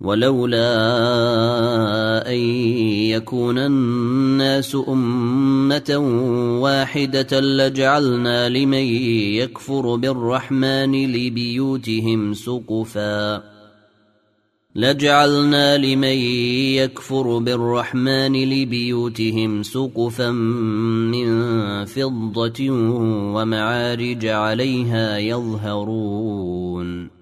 ولولا أن يكون الناس أمة واحدة لجعلنا لمن يكفر بالرحمن لبيوتهم سقفا. لجعلنا لمن يكفر بالرحمن لبيوتهم سقفا من فضة ومعارج عليها يظهرون.